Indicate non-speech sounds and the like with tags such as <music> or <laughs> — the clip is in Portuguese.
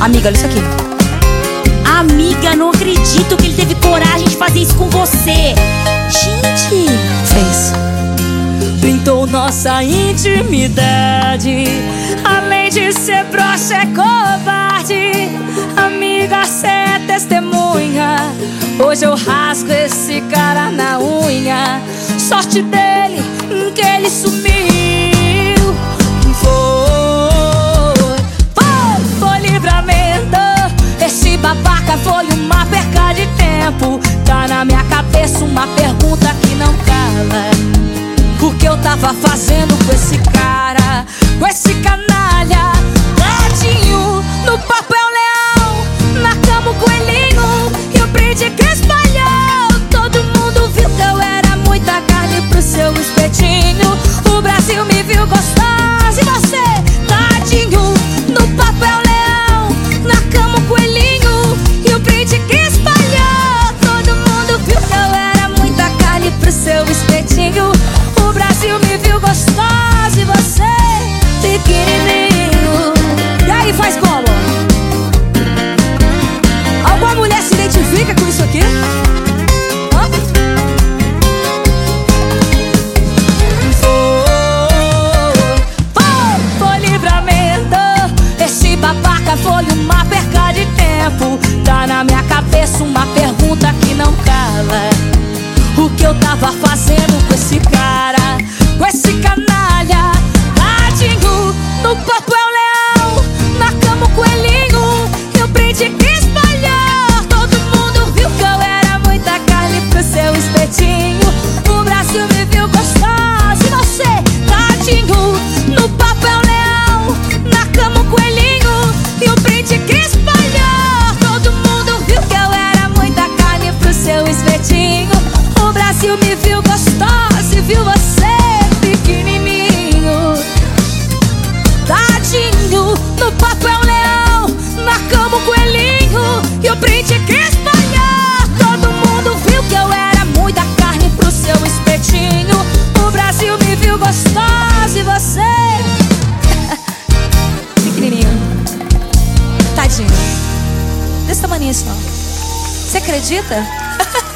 amiga, olha isso aqui. Amiga, não acredito que ele teve coragem de fazer isso com você. Gente, Fez. Pintou nossa intimidade. Além de ser broxa, é covarde. Amiga, cê é testemunha. Hoje eu rasgo esse cara na unha. Sorte dele tempo. Tá na minha cabeça uma pergunta que não cala. O que eu tava fazendo com esse cara, com esse canalha? all. O Brasil me viu gostosa e viu você pequenininho. Tadinho, no papel leão, na cama o coelhinho e o brinde que espalhou. Todo mundo viu que eu era muita carne pro seu espetinho. O Brasil me viu gostosa e você. <laughs> Pequenininho. Tadinho. Desse tamanho só. Você acredita? <laughs>